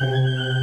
Mm-hmm.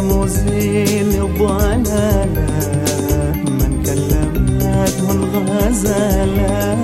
مزيل الضلالة من كلمته الغزالة